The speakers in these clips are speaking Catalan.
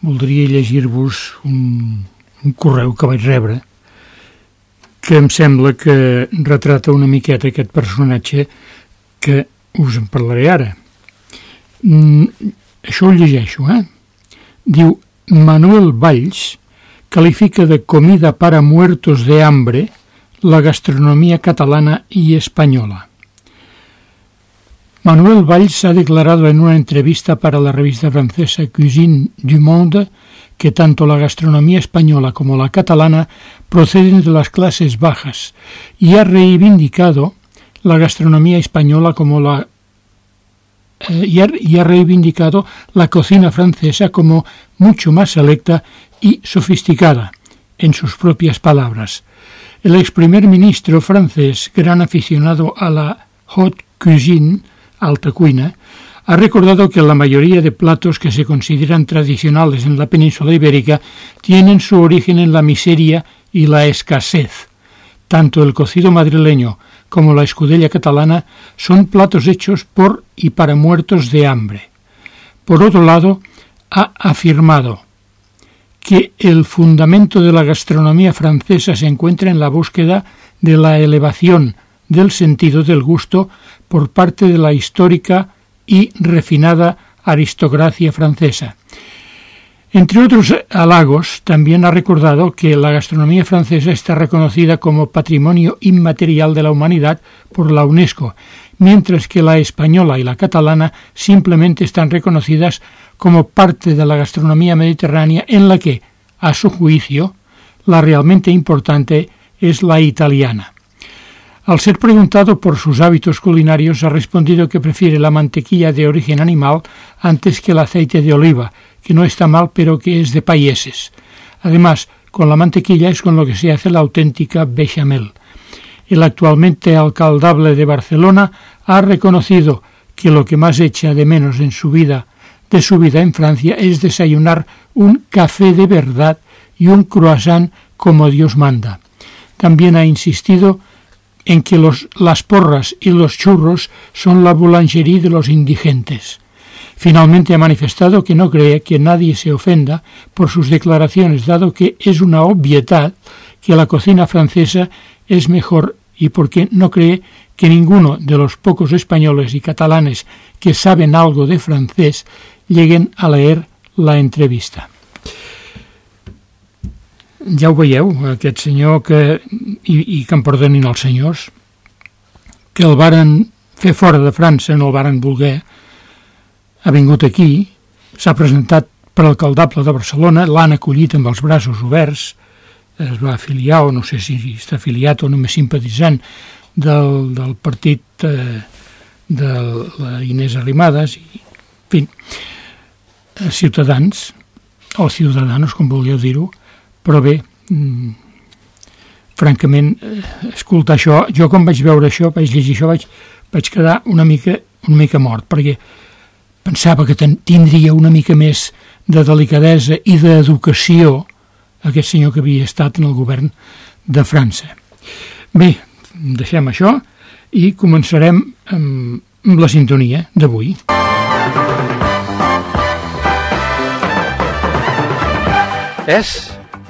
voldria llegir-vos un, un correu que vaig rebre que em sembla que retrata una miqueta aquest personatge que us en parlaré ara. Mm, això ho llegeixo, eh? Diu, Manuel Valls califica de comida para muertos de hambre la gastronomía catalana y española. Manuel Valls ha declarado en una entrevista para la revista francesa Cuisine du Monde que tanto la gastronomía española como la catalana proceden de las clases bajas y ha reivindicado la gastronomía española como la eh, y, ha, y ha reivindicado la cocina francesa como mucho más selecta y sofisticada, en sus propias palabras. El ex primer ministro francés, gran aficionado a la haute cuisine, alta cuina, ha recordado que la mayoría de platos que se consideran tradicionales en la península ibérica tienen su origen en la miseria y la escasez. Tanto el cocido madrileño como la escudella catalana son platos hechos por y para muertos de hambre. Por otro lado, ha afirmado que el fundamento de la gastronomía francesa se encuentra en la búsqueda de la elevación del sentido del gusto por parte de la histórica y refinada aristocracia francesa. Entre otros halagos, también ha recordado que la gastronomía francesa está reconocida como patrimonio inmaterial de la humanidad por la UNESCO, mientras que la española y la catalana simplemente están reconocidas como parte de la gastronomía mediterránea en la que, a su juicio, la realmente importante es la italiana. Al ser preguntado por sus hábitos culinarios, ha respondido que prefiere la mantequilla de origen animal antes que el aceite de oliva, que no está mal pero que es de payeses. Además, con la mantequilla es con lo que se hace la auténtica bechamel. El actualmente alcaldable de Barcelona ha reconocido que lo que más echa de menos en su vida, de su vida en Francia, es desayunar un café de verdad y un croissant como Dios manda. También ha insistido en que los, las porras y los churros son la boulangerie de los indigentes. Finalmente ha manifestado que no cree que nadie se ofenda por sus declaraciones, dado que es una obviedad que la cocina francesa es mejor y porque no cree que ninguno de los pocos españoles y catalanes que saben algo de francés lleguen a leer la entrevista. Ja ho veieu, aquest senyor que, i, i que em perdonin els senyors, que el varen fer fora de França, no el varen voler, ha vingut aquí, s'ha presentat per alcaldable de Barcelona, l'han acollit amb els braços oberts, es va afiliar, o no sé si està afiliat o només simpatitzant, del, del partit eh, de la Inés Arrimadas, i, en fi, eh, Ciutadans, o Ciudadanos, com vulgueu dir-ho, però bé, mm, francament, eh, escoltar això, jo quan vaig veure això, vaig llegir això, vaig, vaig quedar una mica, una mica mort, perquè pensava que tindria una mica més de delicadesa i d'educació aquest senyor que havia estat en el govern de França. Bé, deixem això i començarem amb, amb la sintonia d'avui. És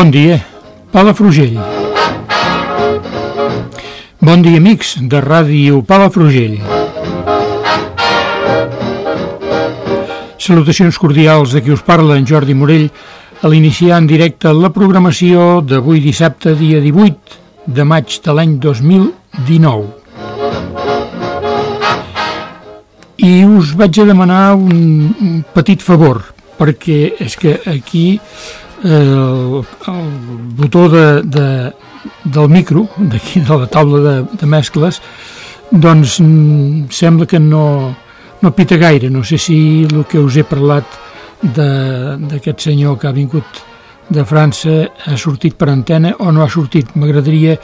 Bon dia, Palafrugell. Bon dia, amics de Ràdio Palafrugell. Salutacions cordials de qui us parla, en Jordi Morell, a l'iniciar en directe la programació d'avui dissabte, dia 18 de maig de l'any 2019. I us vaig a demanar un, petit favor, perquè és que aquí el, el botó de, de, del micro, d'aquí de la taula de, de mescles, doncs mm, sembla que no, no pita gaire. No sé si el que us he parlat d'aquest senyor que ha vingut de França ha sortit per antena o no ha sortit. M'agradaria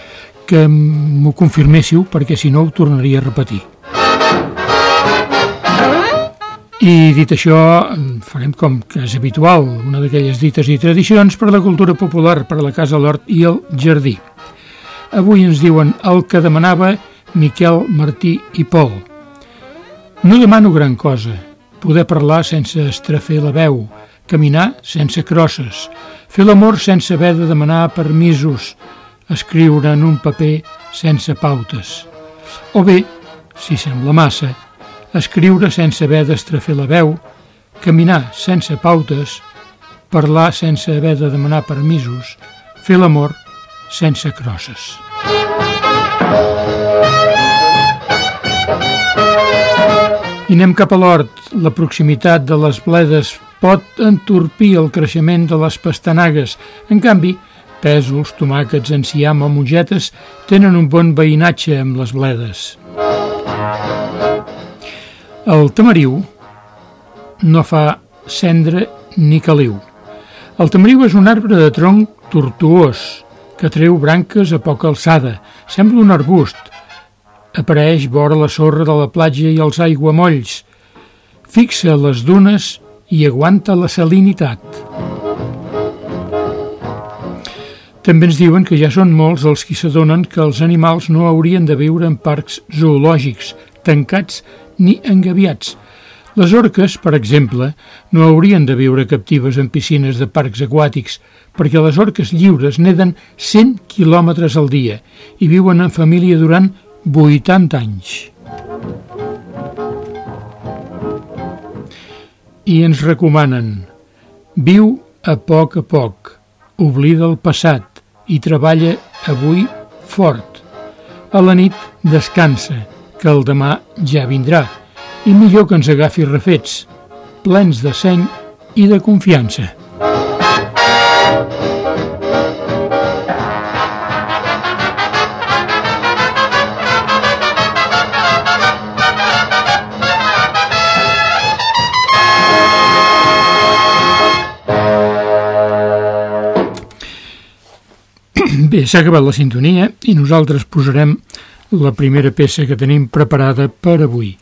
que m'ho confirméssiu perquè si no ho tornaria a repetir. I dit això, farem com que és habitual, una d'aquelles dites i tradicions per la cultura popular, per la casa, l'hort i el jardí. Avui ens diuen el que demanava Miquel, Martí i Pol. No demano gran cosa, poder parlar sense estrafer la veu, caminar sense crosses, fer l'amor sense haver de demanar permisos, escriure en un paper sense pautes. O bé, si sembla massa, escriure sense haver d'estrafer la veu, caminar sense pautes, parlar sense haver de demanar permisos, fer l'amor sense crosses. I anem cap a l'hort. La proximitat de les bledes pot entorpir el creixement de les pastanagues. En canvi, pèsols, tomàquets, enciam o mongetes tenen un bon veïnatge amb les bledes. El tamariu no fa cendre ni caliu. El tamariu és un arbre de tronc tortuós que treu branques a poca alçada. Sembla un arbust, apareix vora la sorra de la platja i els aiguamolls, fixa les dunes i aguanta la salinitat. També ens diuen que ja són molts els qui s'adonen que els animals no haurien de viure en parcs zoològics, tancats ni engaviats. Les orques, per exemple, no haurien de viure captives en piscines de parcs aquàtics, perquè les orques lliures neden 100 quilòmetres al dia i viuen en família durant 80 anys. I ens recomanen Viu a poc a poc, oblida el passat i treballa avui fort. A la nit descansa, que el demà ja vindrà, i millor que ens agafi refets, plens de seny i de confiança. Bé, s'ha acabat la sintonia i nosaltres posarem la primera peça que tenim preparada per avui.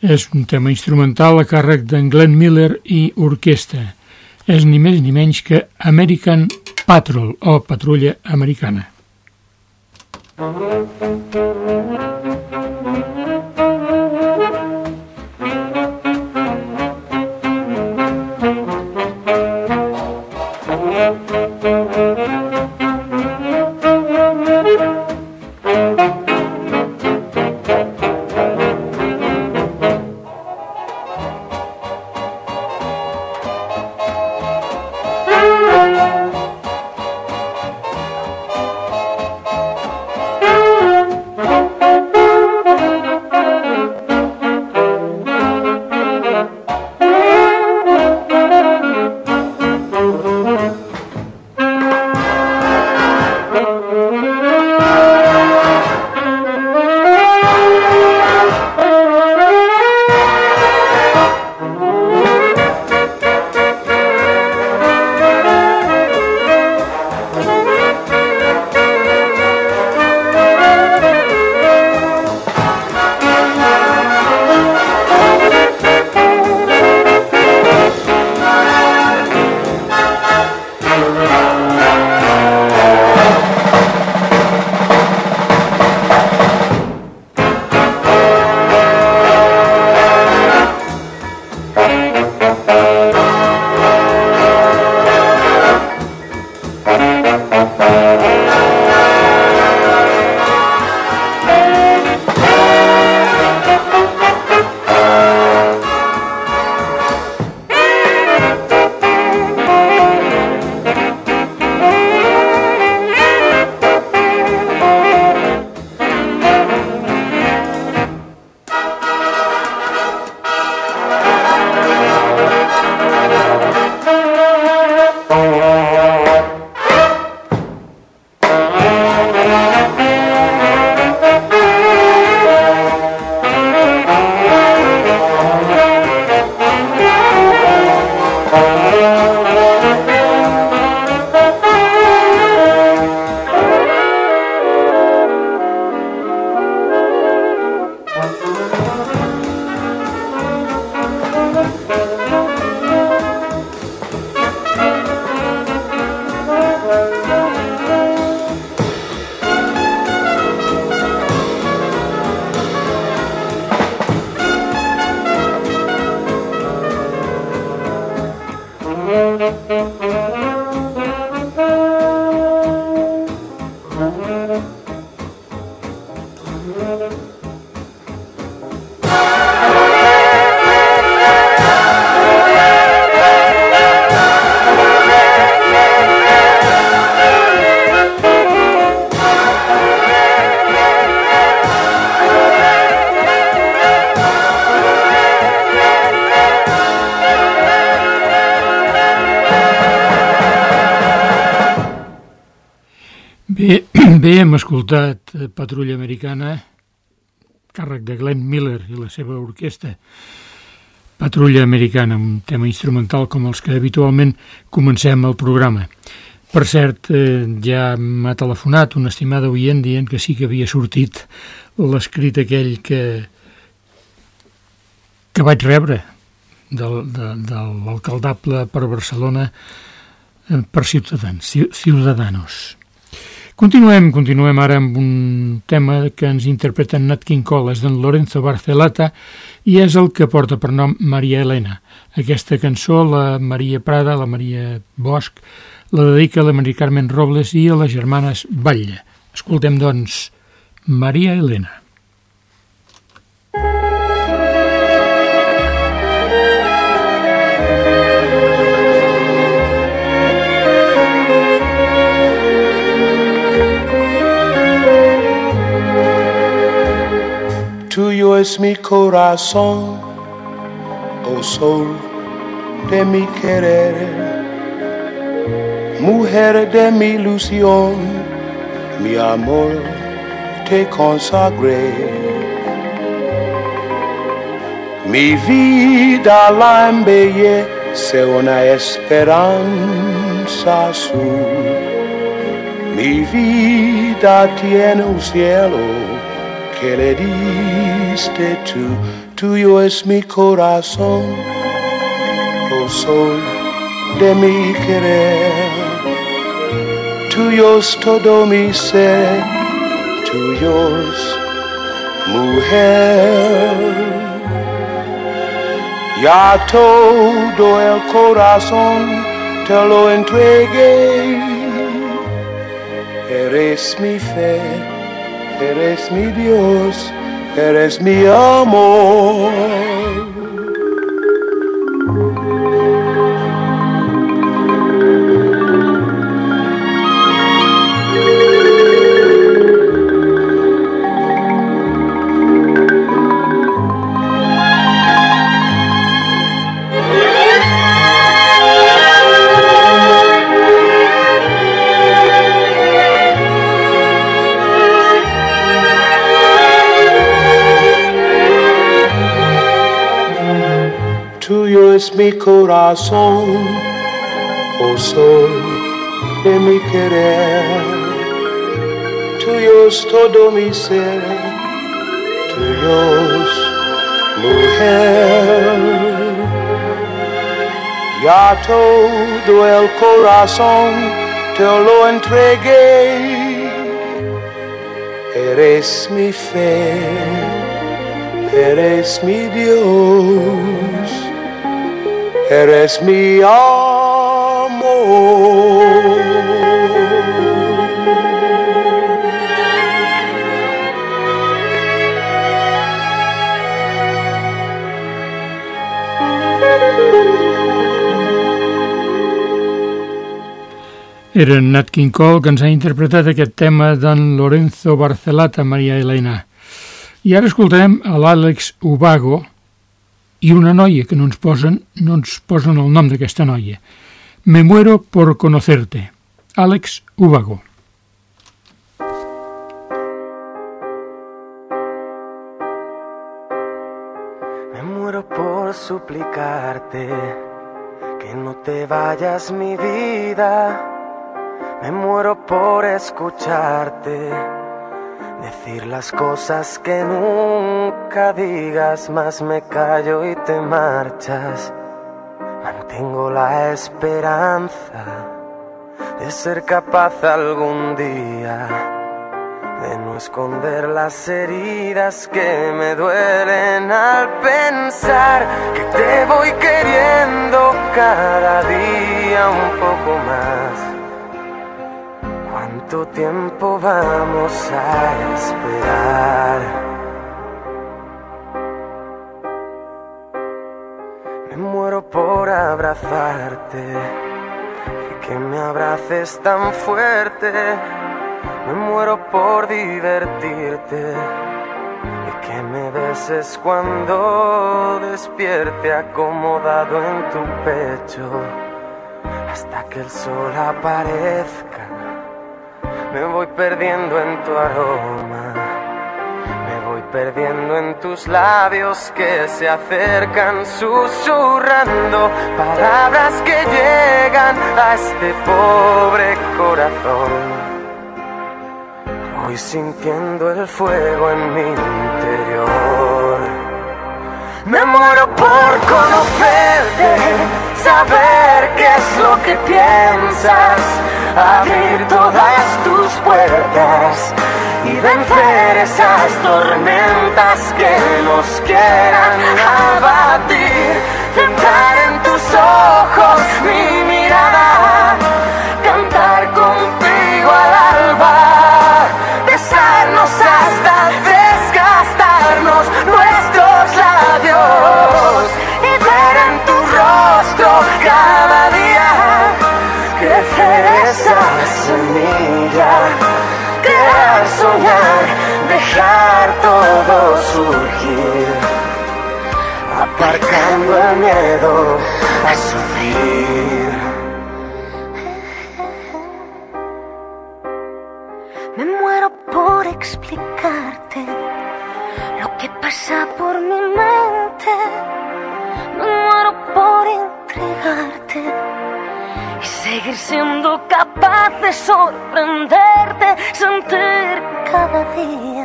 És un tema instrumental a càrrec d'en Glenn Miller i orquestra. És ni més ni menys que American Patrol o Patrulla Americana. Música Bé, hem escoltat eh, Patrulla Americana, càrrec de Glenn Miller i la seva orquestra. Patrulla Americana, un tema instrumental com els que habitualment comencem el programa. Per cert, eh, ja m'ha telefonat una estimada oient dient que sí que havia sortit l'escrit aquell que, que vaig rebre del, de, de l'alcaldable per Barcelona eh, per Ciutadans, Ciudadanos. Continuem, continuem ara amb un tema que ens interpreta Nat King Cole, és d'en Lorenzo Barcelata i és el que porta per nom Maria Elena. Aquesta cançó, la Maria Prada, la Maria Bosch, la dedica a la Maria Carmen Robles i a les germanes Batlle. Escoltem, doncs, Maria Elena. Es mi corazón, oh sol de mi querer, mujer de mi ilusión, mi amor te consagré. Mi vida la embellece una esperanza azul. Mi vida tiene un cielo que le diste tú, tuyo es mi corazón, oh sol de mi querer, tuyo es todo mi ser, tuyos, mujer. Ya todo el corazón te lo entregué, eres mi fe eres mi Dios, eres mi amor. Mi corazón, oh sol de mi querer. Tuyo es todo mi ser, tuyo es mujer. Ya todo el corazón te lo entregué. Eres mi fe, eres mi Dios eres mi amor. Era Nat King Cole que ens ha interpretat aquest tema d'en Lorenzo Barcelata, Maria Elena. I ara escoltarem a l'Àlex Ubago, i una noia que no ens posen, no ens posen el nom d'aquesta noia. Me muero por conocerte. Àlex Ubago. Me muero por suplicarte que no te vayas mi vida. Me muero por escucharte Decir las cosas que nunca digas, más me callo y te marchas. Mantengo la esperanza de ser capaz algún día de no esconder las heridas que me duelen al pensar que te voy queriendo cada día cuánto tiempo vamos a esperar. Me muero por abrazarte y que me abraces tan fuerte. Me muero por divertirte y que me beses cuando despierte acomodado en tu pecho hasta que el sol aparezca. Me voy perdiendo en tu aroma, me voy perdiendo en tus labios que se acercan susurrando palabras que llegan a este pobre corazón. Voy sintiendo el fuego en mi interior. Me muero por conocerte, saber qué es lo que piensas, abrir todas tus puertas y vencer esas tormentas que nos quieran abatir. Centrar en tus ojos mi surgir, aparcando el miedo a sufrir. Me muero por explicarte lo que pasa por mi mente. Me muero por entregarte y seguir siendo capaz de sorprenderte, sentir cada día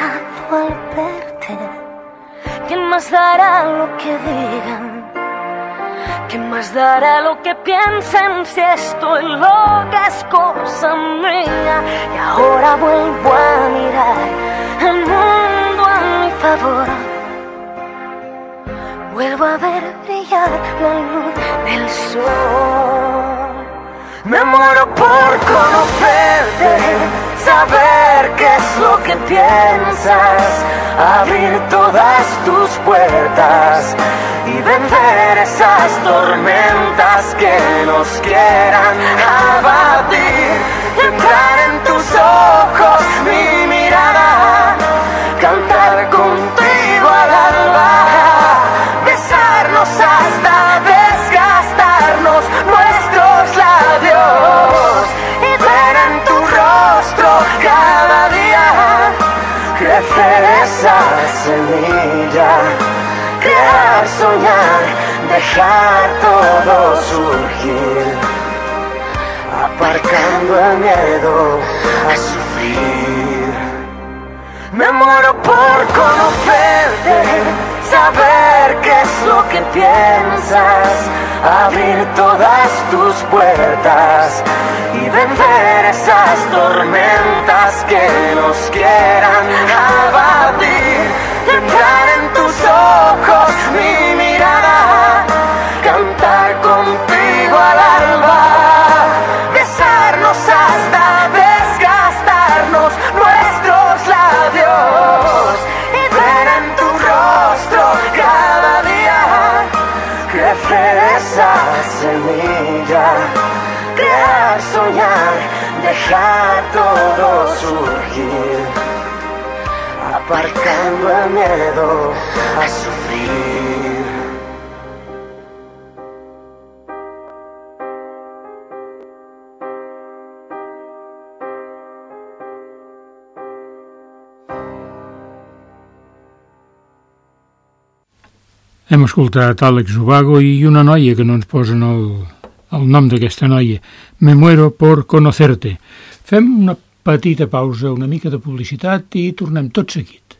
flechazo al verte. ¿Quién más dará lo que digan? ¿Quién más dará lo que piensen si estoy loca es cosa mía? Y ahora vuelvo a mirar el mundo a mi favor. Vuelvo a ver brillar la luz del sol. Me muero por conocerte, saber qué es lo que piensas, abrir todas tus puertas y vencer esas tormentas que nos quieran abatir. Entrar en tus ojos crecer esa semilla, crear, soñar, dejar todo surgir, aparcando el miedo a sufrir. Me muero por conocerte, saber qué es lo que piensas, abrir todas tus puertas y vencer esas tormentas que nos quieran abatir. Entrar en tus ojos mi miedo a sufrir. Hem escoltat Àlex Ubago i una noia que no ens posen el, el nom d'aquesta noia. Me muero por conocerte. Fem una petita pausa, una mica de publicitat i tornem tot seguit.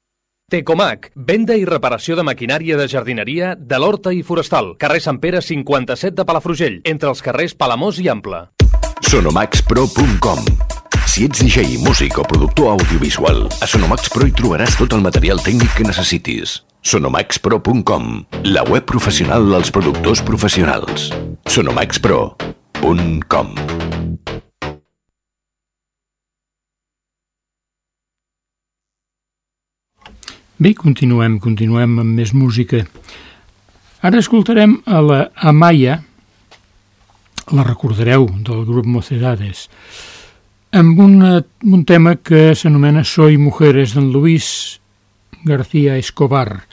Tecomac, venda i reparació de maquinària de jardineria de l'Horta i Forestal, carrer Sant Pere 57 de Palafrugell, entre els carrers Palamós i Ample. Sonomaxpro.com Si ets DJ, músic o productor audiovisual, a Sonomax Pro hi trobaràs tot el material tècnic que necessitis. Sonomaxpro.com, la web professional dels productors professionals. Sonomaxpro.com Bé, continuem, continuem amb més música. Ara escoltarem a la Amaya, la recordareu, del grup Mocedades, amb una, un tema que s'anomena Soy Mujeres, d'en Luis García Escobar.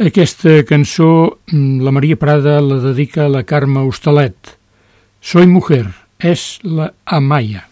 Aquesta cançó la Maria Prada la dedica a la Carme Hostalet. Soy Mujer, és la Amaya.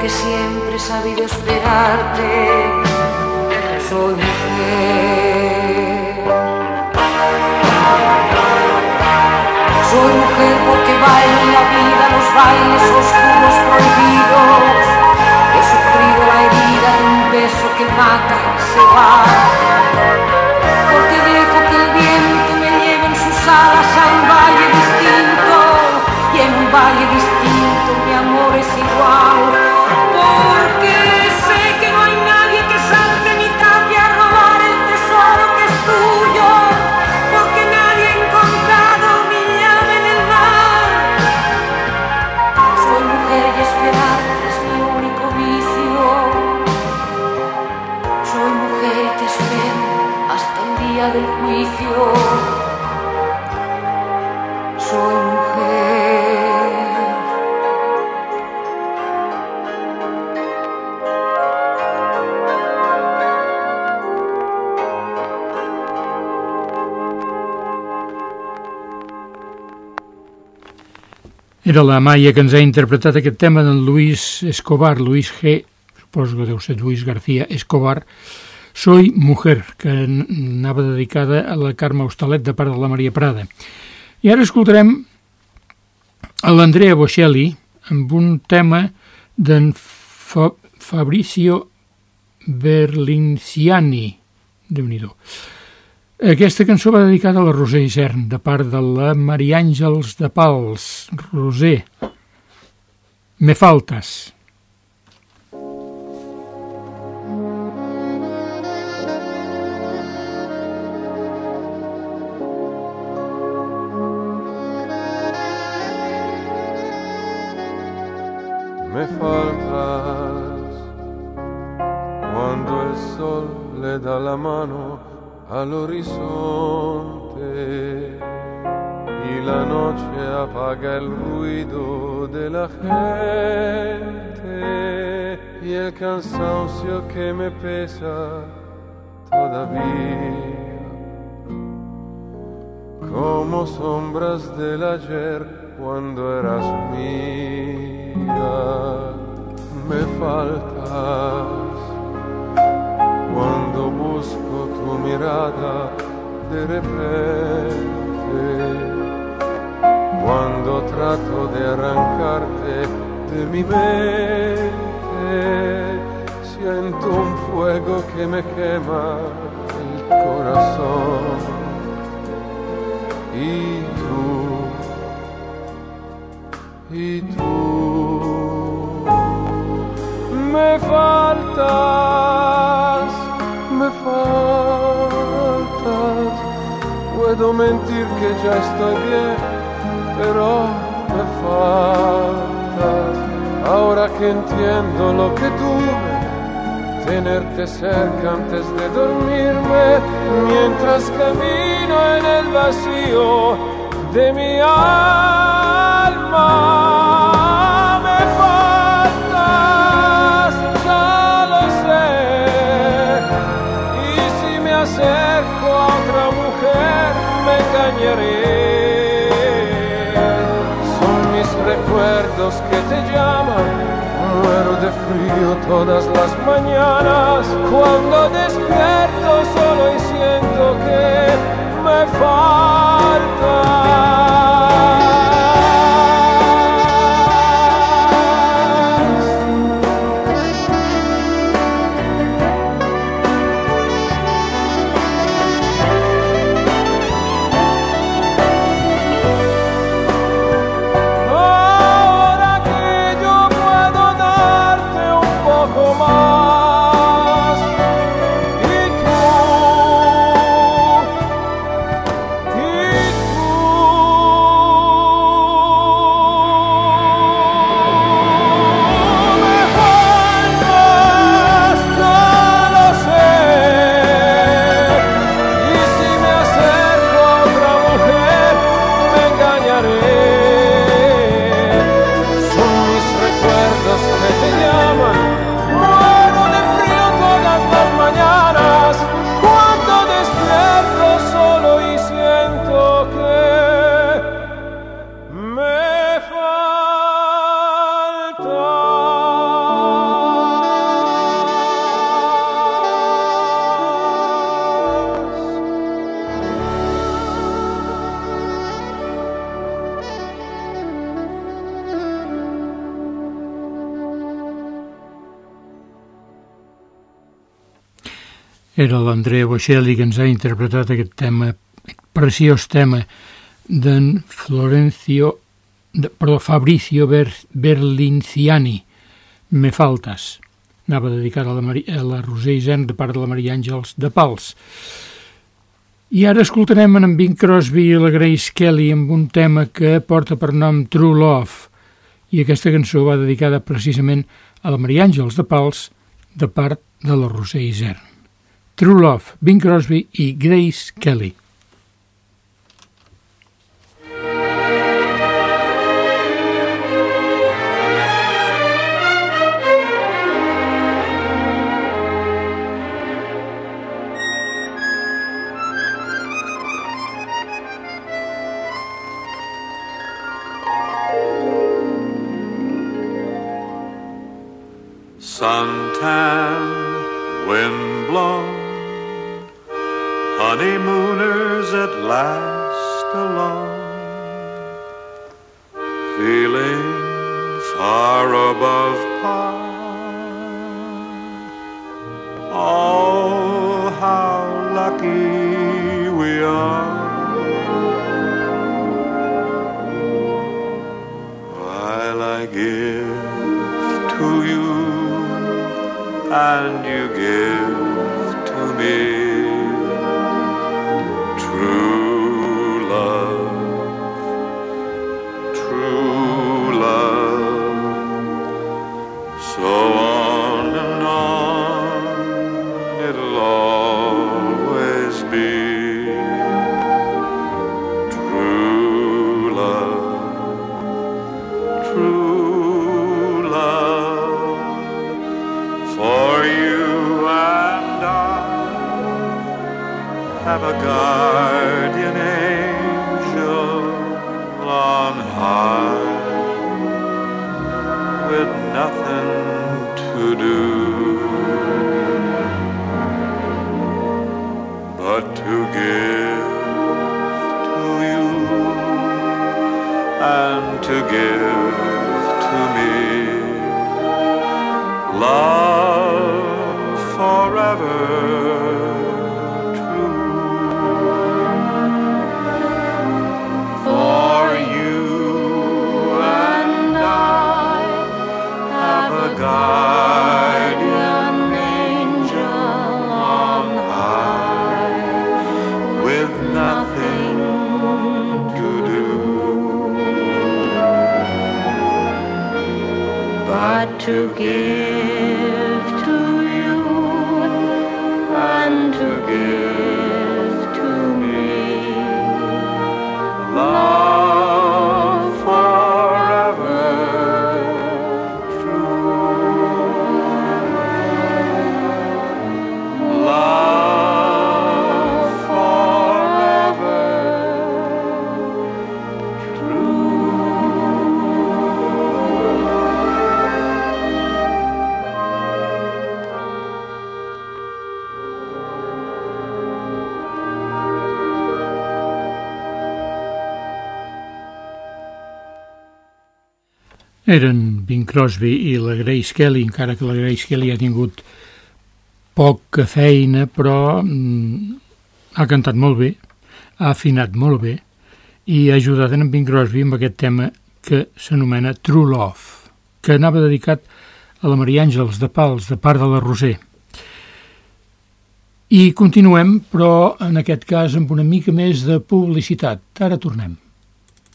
porque siempre he sabido esperarte. Soy mujer. Soy mujer porque bailo en la vida los bailes oscuros prohibidos. He sufrido la herida de un beso que mata y se va. Porque dejo que el viento me lleve en sus alas a un valle distinto. Y en un valle distinto mi amor es igual. Era la Maia que ens ha interpretat aquest tema d'en Luis Escobar, Luis G., suposo que deu ser Luis García Escobar, Soy Mujer, que anava dedicada a la Carme Hostalet de part de la Maria Prada. I ara escoltarem a l'Andrea Bocelli amb un tema d'en Fa Fabricio Berlinciani. déu nhi Aquesta cançó va dedicada a la Roser Isern, de part de la Maria Àngels de Pals. Roser, me faltes. Al horizonte y la noche apaga el ruido de la gente y el cansancio que me pesa todavía. Como sombras del ayer cuando eras mía me faltas. Cuando busco tu mirada de repente, cuando trato de arrancarte de mi mente, siento un fuego que me quema el corazón. Y tú, y tú, me faltas Puedo mentir que ya estoy bien, pero me faltas. Ahora que entiendo lo que tuve, tenerte cerca antes de dormirme, mientras camino en el vacío de mi alma. Recuerdos que te llaman. Muero de frío todas las mañanas. Cuando despierto solo y siento que me falta. Era l'Andrea Bocelli que ens ha interpretat aquest tema, preciós tema d'en Florencio, de, perdó, Fabrizio Ber, Berlinciani, Me faltes. Anava dedicat a la, Mari, a la Roser Isern de part de la Maria Àngels de Pals. I ara escoltarem en Bing Crosby i la Grace Kelly amb un tema que porta per nom True Love i aquesta cançó va dedicada precisament a la Maria Àngels de Pals de part de la Roser Isern. True Love, Bing Crosby i Grace Kelly. Eren Bing Crosby i la Grace Kelly, encara que la Grace Kelly ha tingut poca feina, però mm, ha cantat molt bé, ha afinat molt bé i ha ajudat en Bing Crosby amb aquest tema que s'anomena True Love, que anava dedicat a la Maria Àngels de Pals, de part de la Roser. I continuem, però en aquest cas amb una mica més de publicitat. Ara tornem.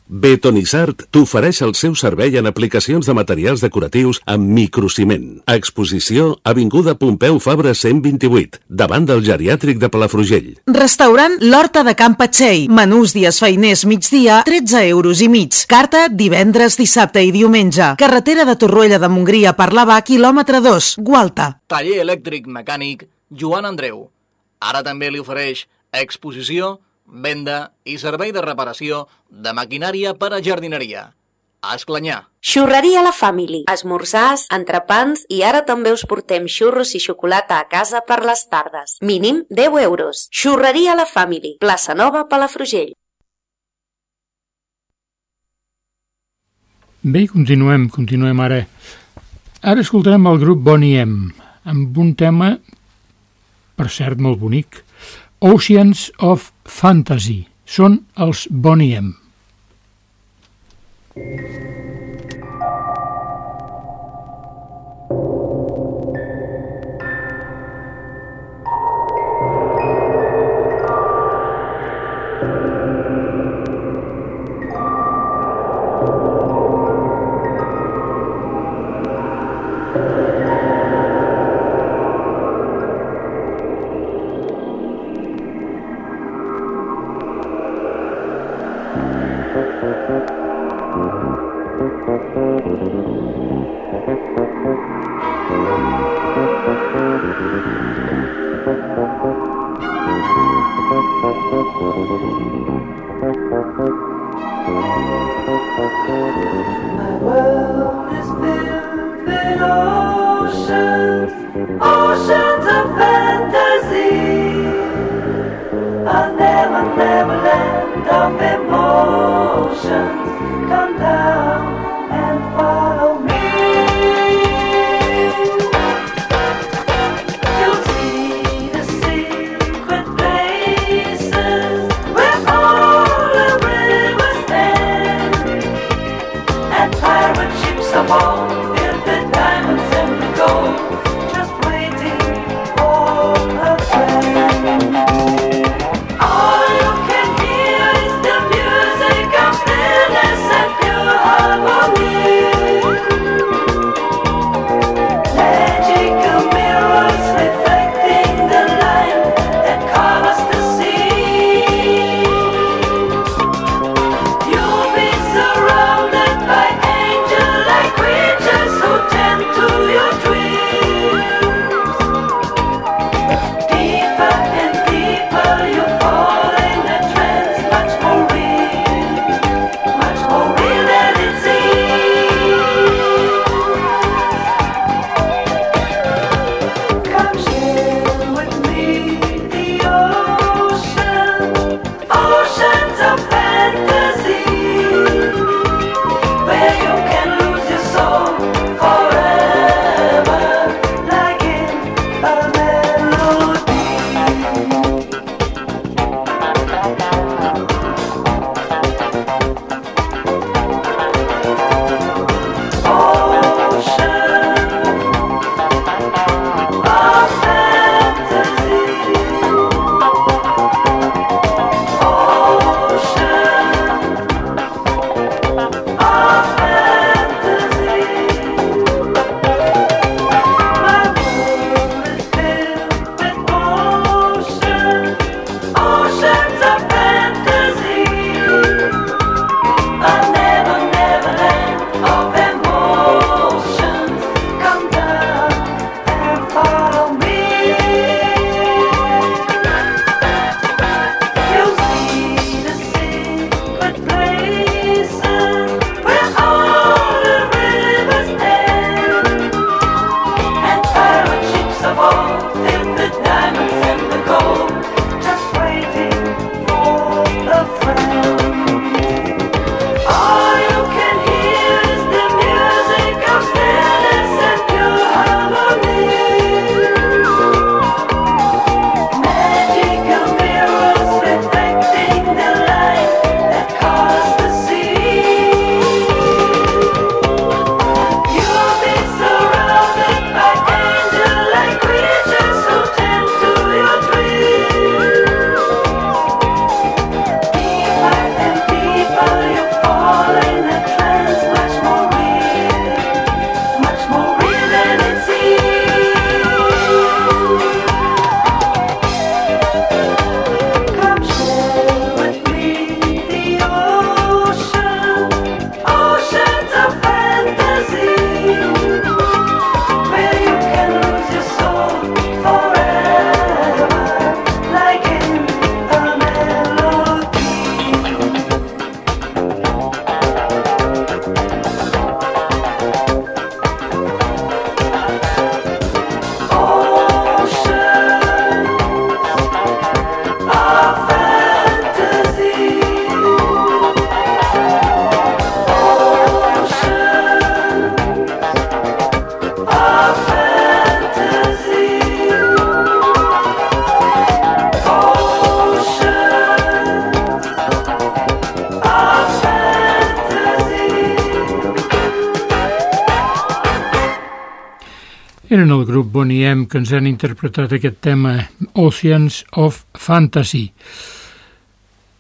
Betonisart t'ofereix el seu servei en aplicacions de materials decoratius amb microciment. Exposició Avinguda Pompeu Fabra 128, davant del geriàtric de Palafrugell. Restaurant L'Horta de Can Patxell. Menús dies feiners migdia, 13 euros i mig. Carta divendres, dissabte i diumenge. Carretera de Torroella de Montgria per Lavà, quilòmetre 2, Gualta. Taller elèctric mecànic Joan Andreu. Ara també li ofereix exposició, venda i servei de reparació de maquinària per a jardineria. A Esclanyà. Xurreria La Family. Esmorzars, entrepans i ara també us portem xurros i xocolata a casa per les tardes. Mínim 10 euros. Xurreria La Family. Plaça Nova, Palafrugell. Bé, continuem, continuem ara. Ara escoltarem el grup Bonnie M, amb un tema, per cert, molt bonic, Oceans of Fantasy. Són els Bonnie M. My Eren el grup Bonnie M que ens han interpretat aquest tema Oceans of Fantasy.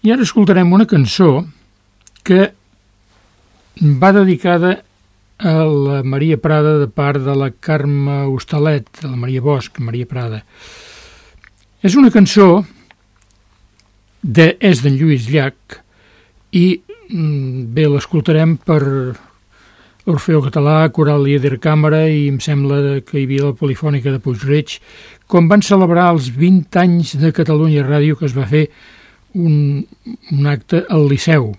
I ara escoltarem una cançó que va dedicada a la Maria Prada de part de la Carme Hostalet, de la Maria Bosch, Maria Prada. És una cançó de és d'en Lluís Llach i mm, bé, l'escoltarem per l'Orfeo Català, Coral Líder Càmera i em sembla que hi havia la Polifònica de Puigreig, com van celebrar els 20 anys de Catalunya Ràdio que es va fer un, un acte al Liceu.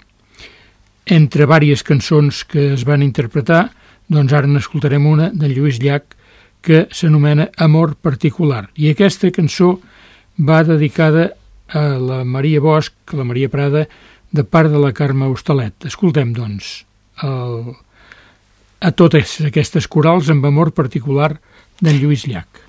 Entre diverses cançons que es van interpretar, doncs ara n'escoltarem una de Lluís Llach que s'anomena Amor Particular. I aquesta cançó va dedicada a la Maria Bosch, la Maria Prada, de part de la Carme Hostalet. Escoltem, doncs, el, a totes aquestes corals amb amor particular d'en Lluís Llach.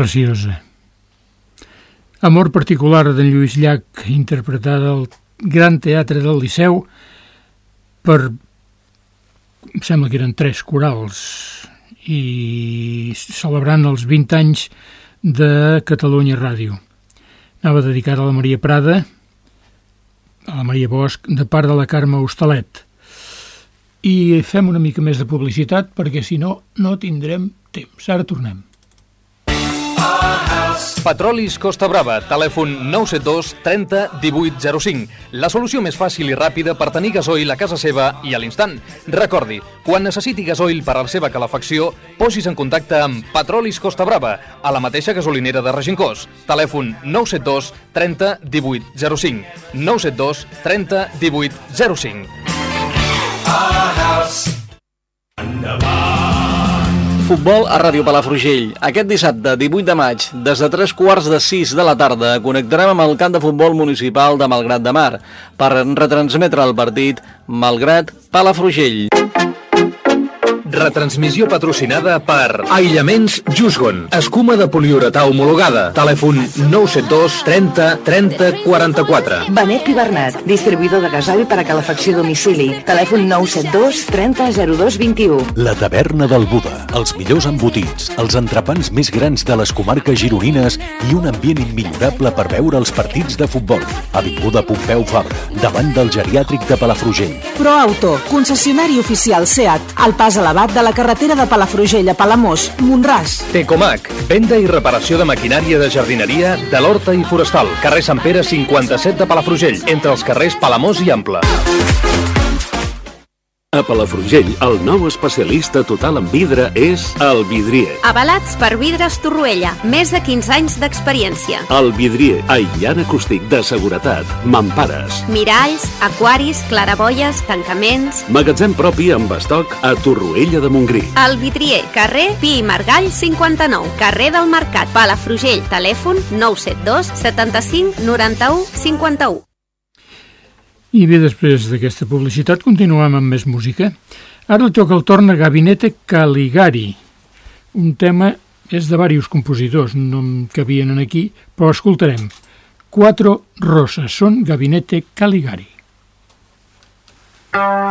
Preciosa. Amor particular d'en Lluís Llach, interpretada al Gran Teatre del Liceu per, em sembla que eren tres corals, i celebrant els 20 anys de Catalunya Ràdio. Anava dedicada a la Maria Prada, a la Maria Bosch, de part de la Carme Hostalet. I fem una mica més de publicitat perquè si no, no tindrem temps. Ara tornem. Petrolis Costa Brava, telèfon 972 30 18 05. La solució més fàcil i ràpida per tenir gasoil a casa seva i a l'instant. Recordi, quan necessiti gasoil per a la seva calefacció, posis en contacte amb Petrolis Costa Brava, a la mateixa gasolinera de Regincós. Telèfon 972 30 18 05. 972 30 18 05. Futbol a Ràdio Palafrugell. Aquest dissabte, 18 de maig, des de 3 quarts de 6 de la tarda, connectarem amb el camp de futbol municipal de Malgrat de Mar per retransmetre el partit Malgrat Palafrugell. Retransmissió patrocinada per Aïllaments Jusgon. Escuma de poliuretà homologada. Telèfon 972 30 30 44. Benet i Bernat, distribuïdor de gasoil per a calefacció a domicili. Telèfon 972 30 02 21. La taverna del Buda, els millors embotits, els entrepans més grans de les comarques gironines i un ambient immillorable per veure els partits de futbol. Avinguda Pompeu Fabra, davant del geriàtric de Palafrugell. ProAuto, concessionari oficial SEAT, al pas elevat de la carretera de Palafrugell a Palamós, Montràs. Tecomac, venda i reparació de maquinària de jardineria de l'Horta i Forestal. Carrer Sant Pere 57 de Palafrugell, entre els carrers Palamós i Ample. A Palafrugell, el nou especialista total en vidre és el Vidrier. Avalats per Vidres Torroella, més de 15 anys d'experiència. El Vidrier, aïllant acústic de seguretat, mampares, Miralls, aquaris, claraboies, tancaments... magatzem propi amb estoc a Torroella de Montgrí. El Vidrier, carrer Pi i Margall 59, carrer del Mercat, Palafrugell, telèfon 972 75 91 51. I bé, després d'aquesta publicitat continuem amb més música. Ara li toca el torn a Gabinete Caligari. Un tema és de diversos compositors, no em cabien aquí, però escoltarem. Quatre roses són Gabinete Caligari. Thank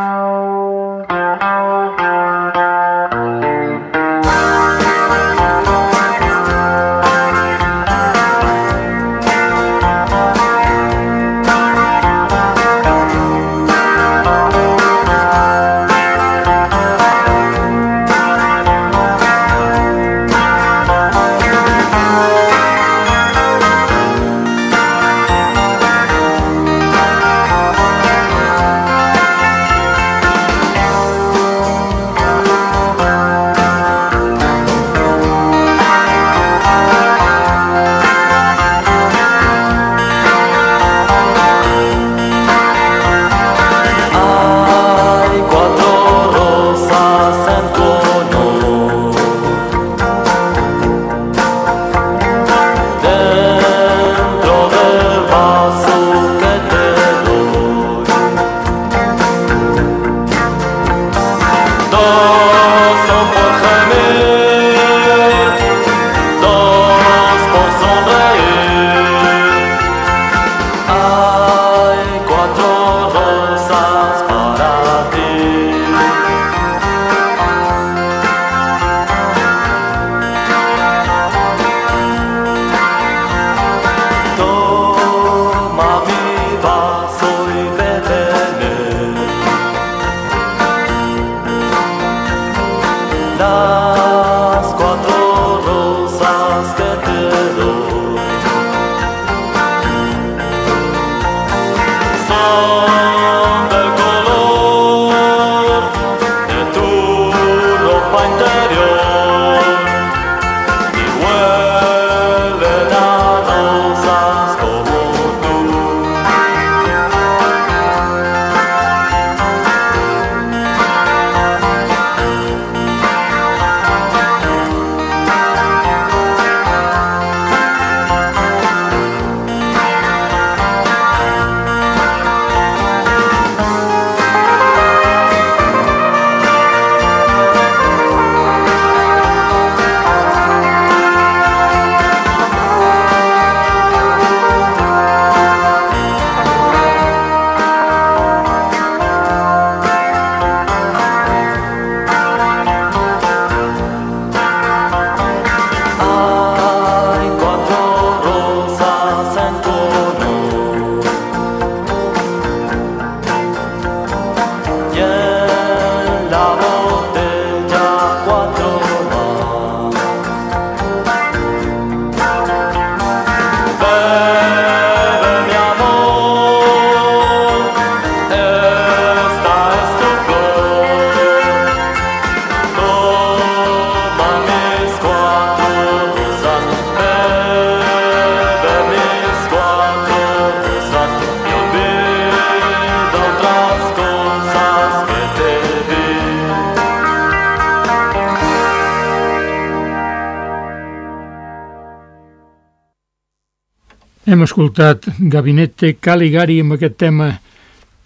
escoltat Gabinete Caligari amb aquest tema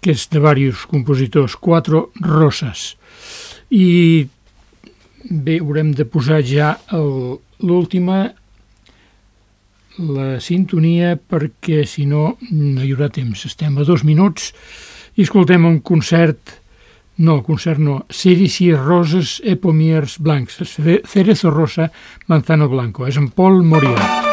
que és de diversos compositors, Quatre Roses. I bé, haurem de posar ja l'última, la sintonia, perquè si no, no hi haurà temps. Estem a dos minuts i escoltem un concert, no, concert no, Cerici Roses e Pomiers Blancs, Cerezo Rosa, Manzano Blanco. És en Paul Moriarty.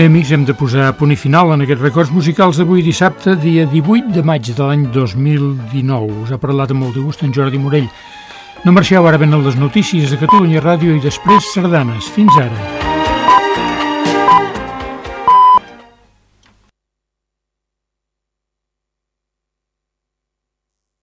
Bé, amics, hem de posar punt i final en aquests records musicals d'avui dissabte, dia 18 de maig de l'any 2019. Us ha parlat amb molt de gust en Jordi Morell. No marxeu, ara venen les notícies de Catalunya Ràdio i després sardanes. Fins ara.